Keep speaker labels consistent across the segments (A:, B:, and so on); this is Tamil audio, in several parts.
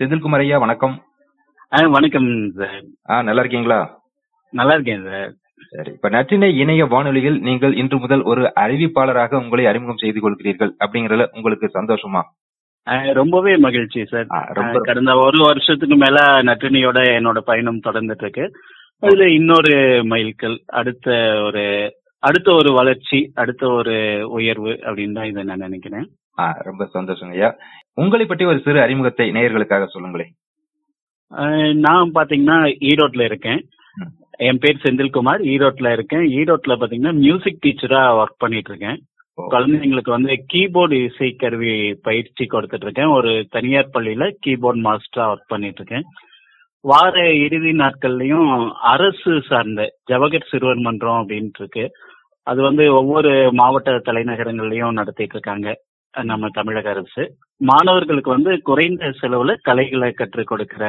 A: செந்தில்குமார் ஐயா வணக்கம்.
B: வணக்கம் சார்.
A: ஆ நல்லா இருக்கீங்களா?
B: நல்லா இருக்கேன் சார்.
A: சரி இப்ப நற்றினை இணைய வானொலியில் நீங்கள் இன்று முதல் ஒரு அறிவிப்பாளராக உங்களை அறிமுகம் செய்து கொள்கிறீர்கள் அப்படிங்கறதுல உங்களுக்கு சந்தோஷமா?
B: ரொம்பவே மகிழ்ச்சி சார்.
A: ரொம்ப
B: கடந்த ஒரு வருஷத்துக்கு மேல நற்றினியோட என்னோட பயணம் தொடர்ந்துட்டு இருக்கு அதுல இன்னொரு மைல்கல் அடுத்த ஒரு அடுத்த ஒரு வளர்ச்சி அடுத்த ஒரு உயர்வு அப்படின்னு தான் இதை நான் நினைக்கிறேன்.
A: ரொம்ப சந்தோஷம் ஐயா. உங்களை பற்றி ஒரு சிறு அறிமுகத்தை நேயர்களுக்காக சொல்லுங்களேன்.
B: நான் பாத்தீங்கன்னா ஈரோட்ல இருக்கேன். என் பேர் செந்தில்குமார். ஈரோட்ல இருக்கேன். ஈரோட்ல பாத்தீங்கன்னா மியூசிக் டீச்சரா ஒர்க் பண்ணிட்டு இருக்கேன். குழந்தைங்களுக்கு வந்து கீபோர்டு இசைக்கருவி பயிற்சி கொடுத்துட்டு இருக்கேன். ஒரு தனியார் பள்ளியில கீபோர்ட் மாஸ்டரா ஒர்க் பண்ணிட்டு இருக்கேன். வார இறுதி நாட்கள்லயும் அரசு சார்ந்த ஜவஹர் சிறுவர் மன்றம் அப்படின்ட்டு இருக்கு. அது வந்து ஒவ்வொரு மாவட்ட தலைநகரங்கள்லயும் நடத்திட்டு இருக்காங்க. நம்ம தமிழக அரசு. மாணவர்களுக்கு வந்து குறைந்த செலவுல கலைகளை கற்றுக் கொடுக்கிற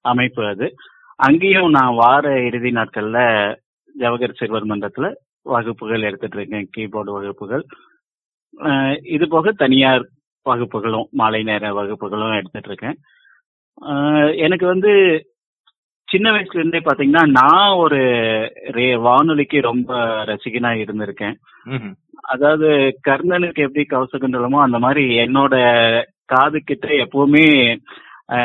B: அமைப்பு அது. அங்கேயும் நான் வார இறுதி நாட்கள்ல ஜவஹர் சிறுவர் மன்றத்துல வகுப்புகள் எடுத்துட்டு இருக்கேன். கீபோர்டு வகுப்புகள். இது போக தனியார் வகுப்புகளும் மாலை நேர வகுப்புகளும் எடுத்துட்டு இருக்கேன். எனக்கு வந்து சின்ன வயசுல இருந்தே பாத்தீங்கன்னா நான் ஒரு ரே- வானொலிக்கு ரொம்ப ரசிகனா இருந்திருக்கேன். அதாவது கர்ணனுக்கு எப்படி கவசகுண்டலமோ அந்த மாதிரி என்னோட காது கிட்ட எப்பவுமே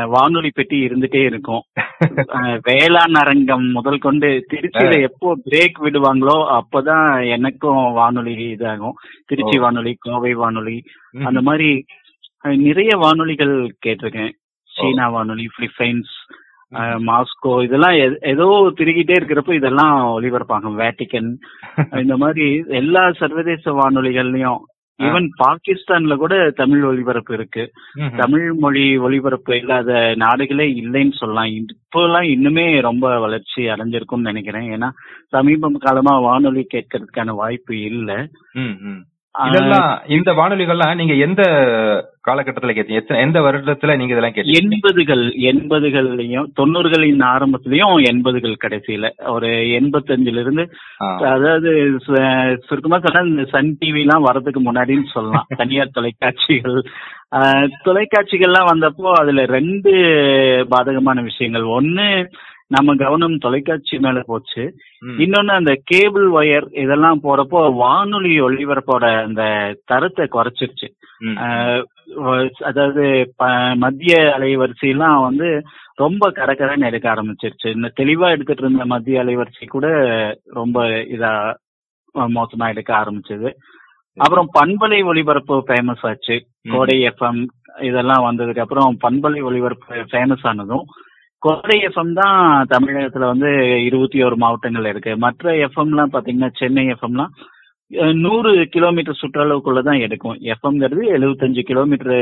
B: வானொலி பெட்டி இருந்துட்டே இருக்கும் வேளாண் அரங்கம் முதல் கொண்டு திருச்சியில எப்போ பிரேக் விடுவாங்களோ அப்பதான் எனக்கும் வானொலி இதாகும் திருச்சி. வானொலி கோவை வானொலி. அந்த மாதிரி நிறைய வானொலிகள் கேட்டிருக்கேன் சீனா வானொலி பிலிப்பைன்ஸ் மாஸ்கோ இதெல்லாம் ஏதோ திருகிட்டே இருக்கிறப்ப இதெல்லாம் ஒளிபரப்பாங்க வேட்டிக்கன் இந்த மாதிரி எல்லா சர்வதேச வானொலிகள்லயும் ஈவன் பாகிஸ்தான்ல கூட தமிழ் ஒளிபரப்பு இருக்கு. தமிழ் மொழி ஒளிபரப்பு இல்லாத நாடுகளே இல்லைன்னு சொல்லலாம். இப்போலாம் இன்னுமே ரொம்ப வளர்ச்சி அடைஞ்சிருக்கும்னு நினைக்கிறேன். ஏன்னா சமீப காலமா வானொலி கேட்கறதுக்கான வாய்ப்பு இல்ல.
A: இதெல்லாம் இந்த வானொலிகள்லாம் நீங்க எந்த காலகட்டத்துல கேட்டீங்க? எந்த வருடத்துல நீங்க இதெல்லாம் கேட்டீங்க?
B: எண்பதுகள் எண்பதுகள்லயும் தொண்ணூறுகளின் ஆரம்பத்திலயும் எண்பதுகள் கடைசியில. ஒரு எண்பத்தஞ்சுல இருந்து. அதாவது சுருக்கமா சொன்னா இந்த சன் டிவி எல்லாம் வர்றதுக்கு முன்னாடின்னு சொல்லலாம். தனியார் தொலைக்காட்சிகள். தொலைக்காட்சிகள்லாம் வந்தப்போ அதுல ரெண்டு பாதகமான விஷயங்கள். ஒண்ணு நம்ம கவனம் தொலைக்காட்சி மேல போச்சு. இன்னொன்னு அந்த கேபிள் ஒயர் இதெல்லாம் போறப்போ வானொலி ஒளிபரப்போட அந்த தரத்தை குறைச்சிருச்சு. அதாவது மத்திய அலைவரிசையெல்லாம் வந்து ரொம்ப கரகரன்னு எடுக்க ஆரம்பிச்சிருச்சு. இந்த தெளிவா எடுத்துட்டு இருந்த மத்திய அலைவரிசை கூட ரொம்ப இதா மோசமா எடுக்க ஆரம்பிச்சது. அப்புறம் பண்பலை ஒளிபரப்பு ஃபேமஸ் ஆச்சு. கோடை எஃப்எம் இதெல்லாம் வந்ததுக்கு அப்புறம் பண்பலை ஒளிபரப்பு ஃபேமஸ் ஆனதும் கோடை எஃப்எம் தான் தமிழகத்துல வந்து இருபத்தி ஒரு மாவட்டங்கள் இருக்கு. மற்ற எஃப்எம்லாம் பாத்தீங்கன்னா சென்னை எஃப்எம்லாம் நூறு கிலோமீட்டர் சுற்றளவுக்குள்ள தான் எடுக்கும். எஃப்எம்ங்கிறது எழுபத்தஞ்சு கிலோமீட்டர்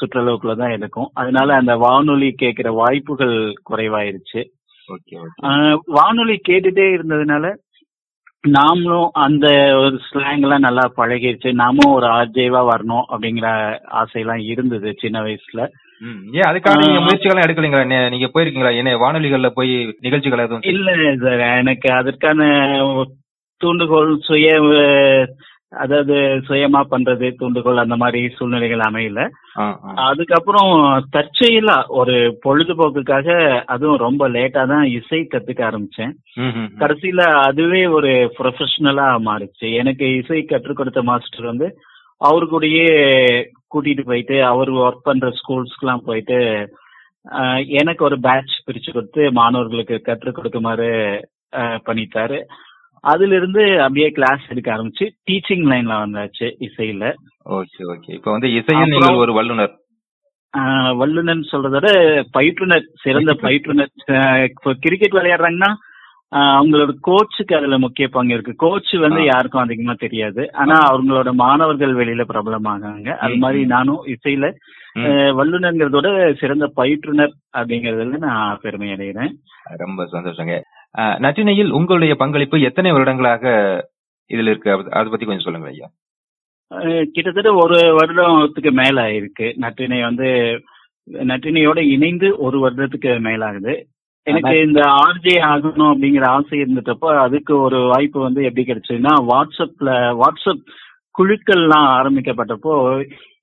B: சுற்றளவுக்குள்ள தான் எடுக்கும். அதனால அந்த வானொலி கேட்கிற வாய்ப்புகள் குறைவாயிருச்சு. வானொலி கேட்டுட்டே இருந்ததுனால நாமளும் அந்த ஒரு ஸ்லாங் எல்லாம் நல்லா பழகிருச்சு. நாமும் ஒரு ஆர்ஜேவா வரணும் அப்படிங்கிற ஆசையெல்லாம் இருந்தது சின்ன வயசுல.
A: ஏன் அதுக்காக நீங்க. முயற்சிகள் எடுக்கலீங்களா? நீங்க போயிருக்கீங்களா? என்ன வானொலிகள்ல போய் நிகழ்ச்சிகள் எதுவும்
B: இல்ல சார். எனக்கு அதற்கான தூண்டுகோல் சுய அதாவது சுயமா பண்றது தூண்டுகோல் அந்த மாதிரி சூழ்நிலைகள் அமையல. அதுக்கப்புறம் தற்செயலா ஒரு பொழுதுபோக்குக்காக அதுவும் ரொம்ப லேட்டா தான் இசை கத்துக்க ஆரம்பிச்சேன். கடைசியில அதுவே ஒரு ப்ரொஃபஷனலா மாறிச்சு எனக்கு இசை கற்றுக் கொடுத்த மாஸ்டர் வந்து அவரு கூடயே கூட்டிட்டு போயிட்டு அவர் ஒர்க் பண்ற ஸ்கூல்ஸ்க்குலாம் போயிட்டு எனக்கு ஒரு பேட்ச் பிரிச்சு கொடுத்து மாணவர்களுக்கு கற்றுக் கொடுக்குமாறு பண்ணிட்டாரு அதுல இருந்து அப்படியே கிளாஸ் எடுக்க ஆரம்பிச்சு டீச்சிங் லைன்ல வந்தாச்சு இசையில.
A: Okay okay. இப்ப வந்து இசையில் நீங்கள் ஒரு வல்லுனர்
B: ஆஹ் வல்லுநர்னு சொல்றத விட பயிற்றுனர் சிறந்த பயிற்றுனர். கிரிக்கெட் விளையாடுறாங்கன்னா அவங்களோட கோச்சுக்கு அதுல முக்கிய பங்கு இருக்கு. கோச் வந்து. யாருக்கும் அதிகமா தெரியாது. ஆனா அவங்களோட மாணவர்கள் வெளியில பிரபலமாகாங்க அது
A: ம்,
B: மாதிரி. நானும் இசையில வல்லுநர்ங்கிறதோட சிறந்த பயிற்றுனர் அப்படிங்கறதுல நான் பெருமை அடைகிறேன்.
A: ரொம்ப சந்தோஷங்க. ஆ, நற்றினையில் உங்களுடைய பங்களிப்பு எத்தனை வருடங்களாக இதுல இருக்கு? அது- அதை பத்தி கொஞ்சம் சொல்லுங்க ஐயா.
B: கிட்டத்தட்ட ஒரு வருடத்துக்கு மேல இருக்கு நற்றினை வந்து நற்றினையோட இணைந்து ஒரு வருடத்துக்கு மேலாகுது. எனக்கு இந்த ஆர்ஜே ஆகணும் அப்படிங்கிற ஆசை இருந்துட்டப்போ அதுக்கு ஒரு வாய்ப்பு வந்து எப்படி கிடைச்சதுன்னா வாட்ஸ்அப்ல வாட்ஸ்அப் குழுக்கள்லாம் ஆரம்பிக்கப்பட்டப்போ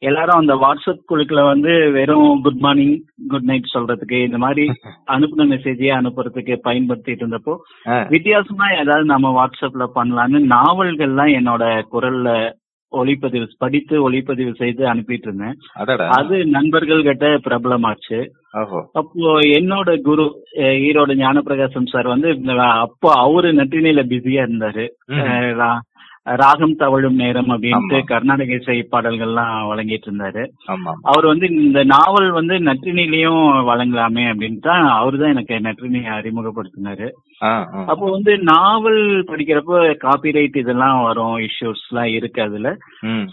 B: எல்லாரும் அந்த வாட்ஸ்அப் குழுக்களை வந்து வெறும் குட் மார்னிங் குட் நைட் சொல்றதுக்கு இந்த மாதிரி அனுப்புன மெசேஜையே அனுப்புறதுக்கு பயன்படுத்திட்டு இருந்தப்போ வித்தியாசமா ஏதாவது நம்ம வாட்ஸ்அப்ல பண்ணலாம்னு நாவல்கள்லாம் என்னோட குரல்ல ஒளிப்பதிவு படித்து ஒளிப்பதிவு செய்து அனுப்பிட்டு இருந்தேன் அது நண்பர்கள் கிட்ட பிரபலமாச்சு அப்போ என்னோட குரு ஈரோடு ஞானப்பிரகாசம் சார் வந்து அப்போ அவரு நற்றினையில பிஸியா இருந்தாரு. ராகம் தவழும் நேரம் அப்படின்ட்டு. கர்நாடக இசை பாடல்கள்லாம் வழங்கிட்டு இருந்தாரு அவர் வந்து இந்த நாவல் வந்து நற்றினிலையும் வழங்கலாமே அப்படின்ட்டு தான் அவரு தான் எனக்கு நற்றினியை அறிமுகப்படுத்தினாரு. அப்போ வந்து நாவல் படிக்கிறப்போ காப்பிரைட் இதெல்லாம் வரும் இஷ்யூஸ் எல்லாம் இருக்கு அதுல.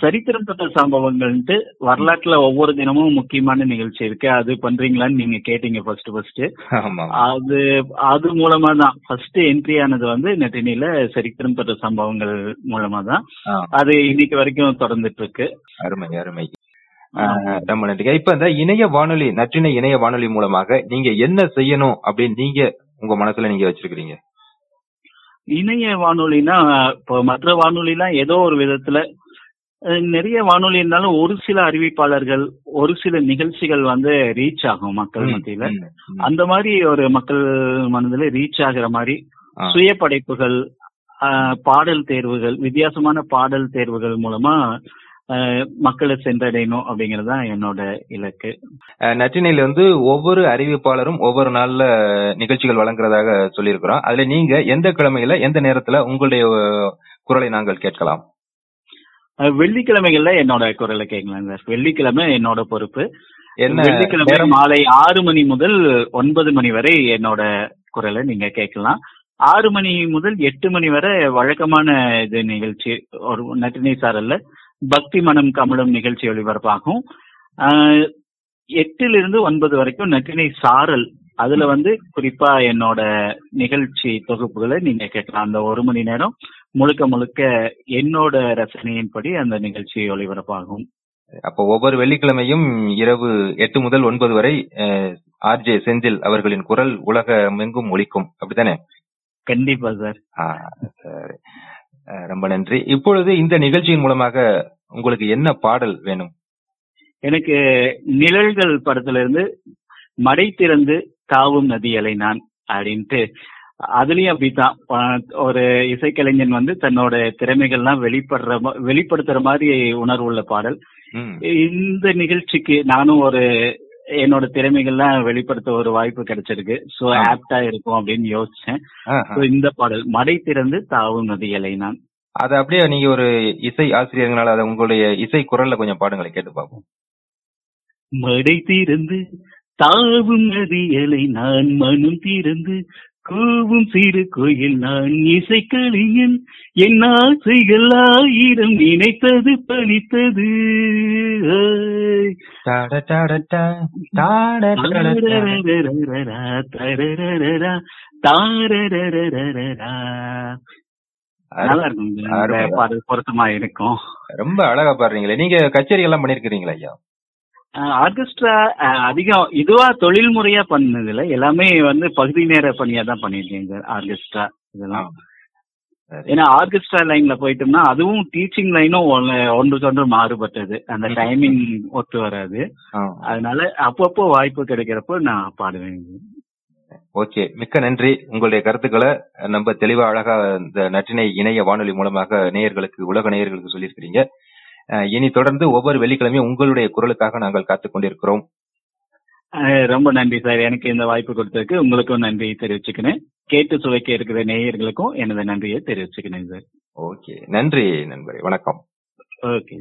B: சரித்திரம் தொட்ட சம்பவங்கள்ட்டு வரலாற்றுல ஒவ்வொரு தினமும் முக்கியமான நிகழ்ச்சி இருக்கு. அது பண்றீங்களான்னு நீங்க கேட்டீங்க ஃபர்ஸ்ட் ஃபர்ஸ்ட்
A: ஆமா.
B: அது அது மூலமா தான். ஃபர்ஸ்ட் என்ட்ரி ஆனது வந்து நெட்டினில சரித்திரம் தொட்ட சம்பவங்கள் மூலமா தான். அது இன்னைக்கு வரைக்கும் தொடர்ந்துட்டு இருக்கு
A: அருமை. அருமை ரொம்ப நன்றிங்க. இப்ப இந்த இணைய வானொலி நற்றினை இணைய வானொலி மூலமாக நீங்க என்ன செய்யணும் அப்படின்னு நீங்க உங்க மனசுல நீங்க வச்சிருக்கீங்க
B: இணைய வானொலினா இப்போ மற்ற வானொலிலாம் ஏதோ ஒரு விதத்துல நிறைய வானொலி இருந்தாலும் ஒரு சில அறிவிப்பாளர்கள் ஒரு சில நிகழ்ச்சிகள் வந்து ரீச் ஆகும் மக்கள் மத்தியில. அந்த மாதிரி ஒரு மக்கள் மனதில் ரீச் ஆகுற மாதிரி. சுய படைப்புகள் பாடல் தேர்வுகள் வித்தியாசமான பாடல் தேர்வுகள் மூலமா மக்களை சென்றடையணும் அப்படிங்கறது தான் என்னோட இலக்கு.
A: நற்றினையில வந்து ஒவ்வொரு அறிவிப்பாளரும் ஒவ்வொரு நாள்ல நிகழ்ச்சிகள் வழங்குறதாக சொல்லியிருக்கிறோம். அதுல நீங்க எந்த கிழமையில எந்த நேரத்துல உங்களுடைய குரலை நாங்கள் கேட்கலாம்?
B: வெள்ளிக்கிழமைகள்ல என்னோட குரலை கேட்கலாம் சார். வெள்ளிக்கிழமை என்னோட பொறுப்பு.
A: என்ன
B: வெள்ளிக்கிழமை மாலை ஆறு மணி முதல் ஒன்பது மணி வரை என்னோட குரலை நீங்க கேட்கலாம். ஆறு மணி முதல் எட்டு மணி வரை வழக்கமான இது நிகழ்ச்சி ஒரு நட்டினை சாரல்ல பக்தி மனம் கமலம் நிகழ்ச்சி ஒளிபரப்பாகும். எட்டிலிருந்து ஒன்பது வரைக்கும் நட்டினை சாரல். அதுல வந்து குறிப்பா என்னோட நிகழ்ச்சி தொகுப்புகளை நீங்க கேட்கலாம். அந்த ஒரு மணி நேரம் முழுக்க முழுக்க என்னோட ரசனையின்படி அந்த நிகழ்ச்சி ஒளிபரப்பாகும்.
A: அப்போ ஒவ்வொரு வெள்ளிக்கிழமையும் இரவு எட்டு முதல் ஒன்பது வரை ஆர்ஜே செந்தில் அவர்களின் குரல் உலகமெங்கும் ஒலிக்கும். அப்படித்தானே?
B: கண்டிப்பா சார்.
A: ரொம்ப நன்றி. இப்பொழுது இந்த நிகழ்ச்சியின் மூலமாக உங்களுக்கு என்ன பாடல் வேணும்?
B: எனக்கு நிழல்கள் படத்துல இருந்து மடை திறந்து தாவும் நதி அலை நான் அப்படின்ட்டு அதுலயும் அப்படித்தான். ஒரு இசைக்கலைஞன் வந்து தன்னோட திறமைகள்லாம் வெளிப்படுற வெளிப்படுத்துற மாதிரி உணர்வுள்ள பாடல். இந்த நிகழ்ச்சிக்கு நானும் ஒரு என்னோட திறமைகள்லாம் வெளிப்படுத்த ஒரு வாய்ப்பு கிடைச்சிருக்கு. சோ. ஆப்டா இருக்கும் அப்படின்னு யோசிச்சேன். இந்த பாடல் மடை திறந்து தாவும் நதி அலை நான்.
A: அது அப்படியே நீங்க ஒரு இசை ஆசிரியர்களால அதை உங்களுடைய இசை குரல்ல கொஞ்சம் பாடுங்களை கேட்டு பார்ப்போம்.
B: மடை திறந்து தாவும் நதியலை நான் மனம் திறந்து கூவும் சிறு கோயில் நான் இசைக்கலைஞன் என் ஆசைகள் ஆயிரம் நினைத்தது. பாடல் பொருத்தமா இருக்கும்
A: ரொம்ப அழகா பாடுறீங்களே நீங்க கச்சேரி எல்லாம் பண்ணிருக்கிறீங்களா ஐயா
B: ஆர்கெஸ்ட்ரா அதிகம் இதுவா தொழில் முறையா பண்ணதில்ல. எல்லாமே வந்து பகுதி நேர பணியா தான் பண்ணிருக்கேன் சார் ஆர்கெஸ்ட்ரா இதெல்லாம். ஏன்னா ஆர்கெஸ்ட்ரா லைன்ல போயிட்டோம்னா அதுவும் டீச்சிங் லைனும் ஒன்றுக்கு ஒன்று மாறுபட்டது. அந்த. டைமிங் ஒத்து வராது. அதனால அப்பப்போ வாய்ப்பு கிடைக்கிறப்போ நான் பாடுவேன்
A: ஓகே மிக்க நன்றி. உங்களுடைய கருத்துக்களை நம்ம தெளிவா அழகா இந்த நற்றினை இணைய வானொலி மூலமாக நேயர்களுக்கு உலக நேயர்களுக்கு சொல்லியிருக்கிறீங்க. இனி தொடர்ந்து ஒவ்வொரு வெள்ளிக்கிழமையும் உங்களுடைய குரலுக்காக நாங்கள் காத்துக் கொண்டிருக்கிறோம்.
B: ரொம்ப நன்றி சார். எனக்கு இந்த வாய்ப்பு கொடுத்ததுக்கு உங்களுக்கும் நன்றி தெரிவிச்சுக்கிறேன். கேட்டு சுவைக்க இருக்கிற நேயர்களுக்கும் எனது நன்றியை தெரிவிச்சுக்கிறேன் சார்.
A: ஓகே. நன்றி நண்பரே. வணக்கம்.
B: ஓகே.